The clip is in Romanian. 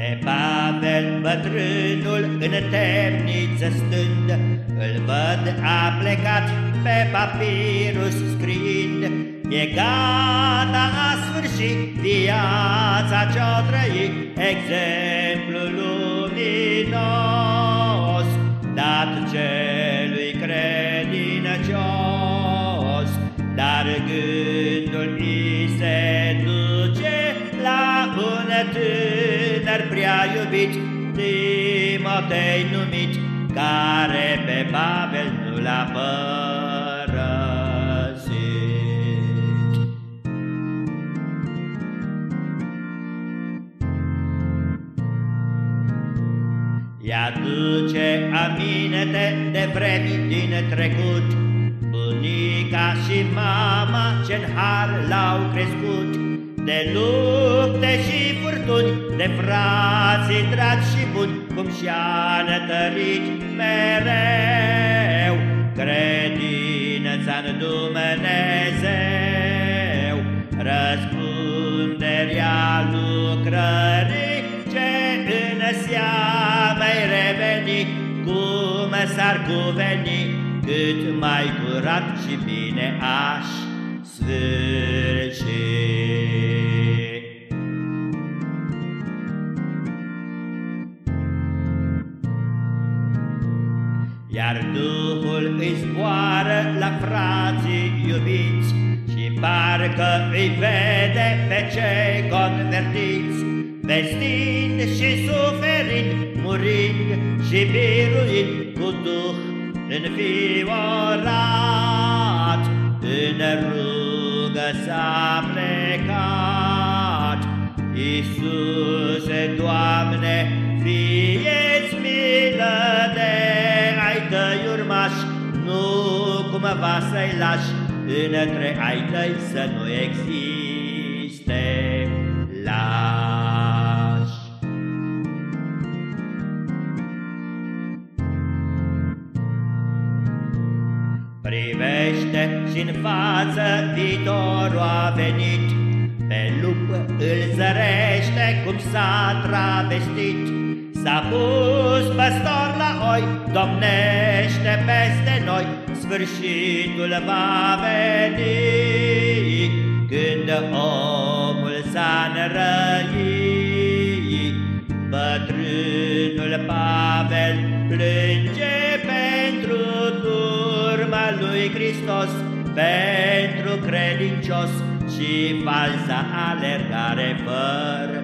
Pe Pavel bătrânul în temniță stând, Îl văd a plecat pe papirus scriind, E gata a sfârșit viața ce-o trăi, Exemplul luminos, dat celui credincios, Dar gândul îi se duce la un tânăr prea iubit, Timotei numit, care pe Pavel nu l-a părăsit. I-aduce aminte de vremi din trecut, Bunica și mama ce-n har l-au crescut, De lupte și furtuni, de frații dragi și buni, Cum și-a nătărit mereu Credința-n Dumnezeu, Răspunderea lucrării ce în seamă-i reveni, Cum s-ar cuveni, cât mai curat și bine aș sfârși. Iar Duhul îi zboară la frații iubiți Și parcă îi vede pe cei convertiți. Vestind și suferind, murind și biruind Cu Duh înfiorat În rugă s-a plecat. Iisuse, Doamne, fie-ți milă de ai tăi urmași, Nu cumva să-i lași. Între ai tăi să nu existe lași. Privește și-n față viitorul a venit, Pe lup îl zărește cum s-a travestit, S-a pus păstor la oi, domnește peste noi, Sfârșitul va veni, Când omul s-a nărăit. Bătrânul Pavel plânge pentru turma lui Hristos, Pentru credincios și falsa alergare fără